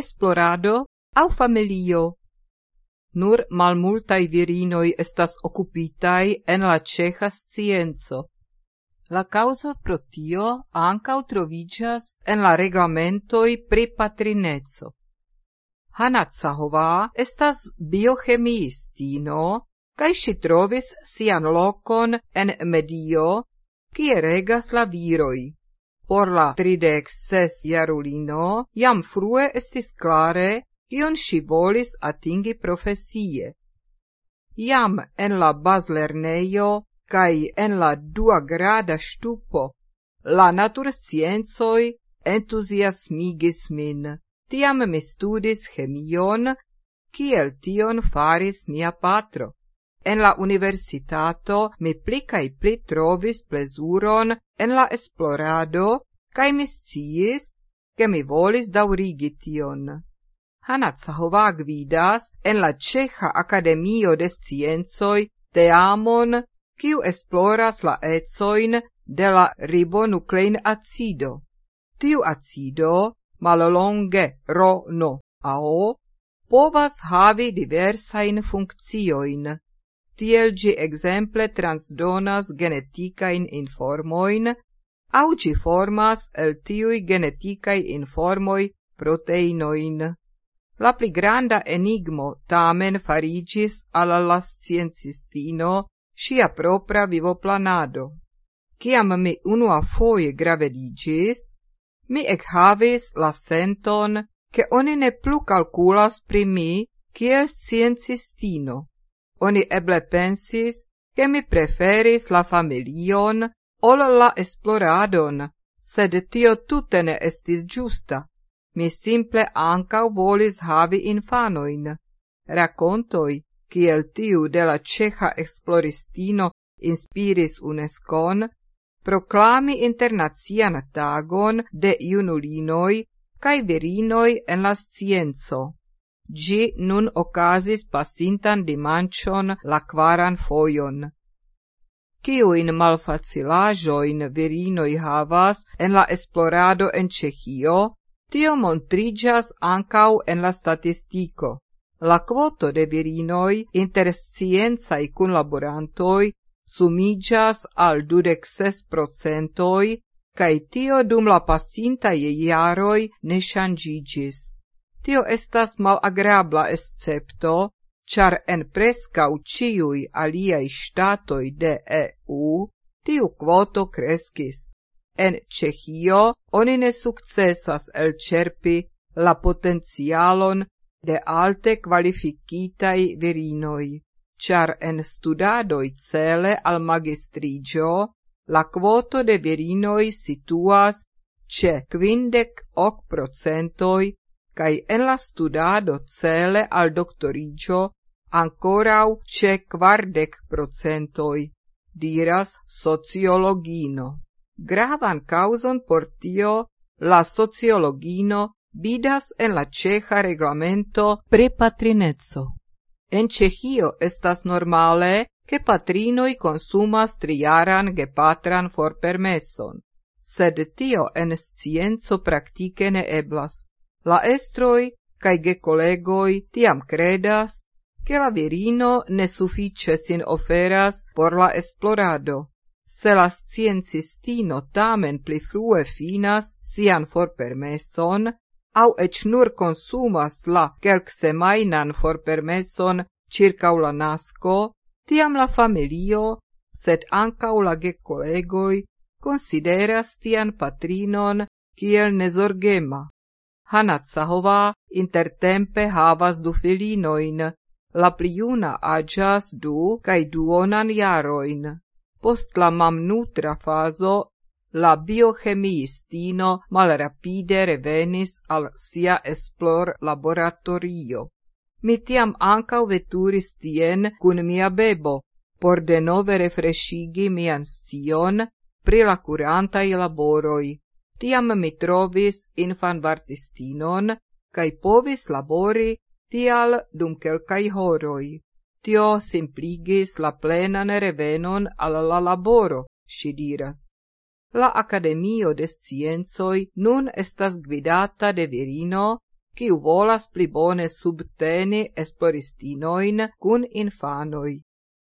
esplorado au familio. Nur malmultai virinoi estas occupitai en la ceja scienzo. La causa pro tio ancau trovigas en la reglamentoi pri patrinezzo. Hanna Zahova estas biochemiistino, cae si trovis sian locon en medio, kie regas la viroi por la tridec ses jarulino jam frue estis clare, kion si volis atingi profesie. Jam en la baslerneio, kai en la dua grada stupo la naturscienzoi entusiasmigis min. Tiam mi studis chemion, kiel tion faris mia patro. En la universitato mi pli cae pli trovis plezuron en la esplorado kaj mi sciis, che mi volis daurigi tion. Hanna Cahová gvidas en la Ceja Akademio de Sciencoj teamon, kiu esploras la ecoin de la ribonuklein acido. Tiu acido, malolonge RO no AO, povas havi diversain funccioin tiel gi exemple transdonas geneticain informoin, au gi formas el tiui geneticai informoi proteinoin. La pli granda enigmo tamen farigis alla la sciencistino sia propra vivoplanado. Ciam mi unua foie gravedigis, mi havis la senton che oni ne plu calculas pri mi kiel sciencistino. Oni eble pensis che mi preferis la familion ol la esploradon, sed tio tutte ne estis giusta. Mi simple ancau volis havi infanoin. Racontoi, kiel tiu de la ceja esploristino inspiris UNESCON, proclami internazian tagon de junulinoi cae virinoi en la scienzo. Gi nun ocasis pasintan dimancion la quaran foion. Ciuin malfacilajoin virinoi havas en la esplorado en Cehio, tio montrigas ancau en la statistico. La quoto de virinoi inter scienzai cunlaborantoi sumigas al dudec ses procentoi, cae tio dum la pasintae iaroi ne shangigis. Tio estas malagreabla escepto, char en prescau ciui aliai statoi de EU tiu quoto crescis. En Cehio oni ne successas elcerpi la potencialon de alte qualificitai virinoi, char en studadoi cele al magistrigio la quoto de virinoi situas ce quindec hoc procentoi cae en la studado cele al doctorigio ancorau ce quardec procentoi, diras sociologino. Gravan causon por tio la sociologino vidas en la ceja reglamento pre patrinezzo. En Cehio estas normale che patrinoi consumas triaran gepatran for permesson, sed tio en scienzo praktike ne eblas. La estroi cae ge collegoi tiam credas che la virino ne suffice sin oferas por la esplorado. Se la sciencistino tamen pli frue finas sian for permesson, au ec nur consumas la quelc semainan for permesson circau la nasco, tiam la familio, sed ancau la ge collegoi, consideras tian patrinon kiel nesorgema. Hanatsahova intertempe havas du filinojn, la priuna juna du kaj duonan jarojn. Post la mamnutra fazo la biohemiistino malrapide revenis al sia esplor laboratorio. Mi tiam ankaŭ veturis tien kun mia bebo, por denove refreshigi mian scion pri la kurantaj laboroj. Tiam mi trovis infan vartistinon, cae povis labori tial dum quelcai horoi. Tio simpligis la plenan revenon al la laboro, si diras. La Academio de Scienzoi nun estas gvidata de virino, kiu volas pli bone subteni esploristinoin cun infanoi.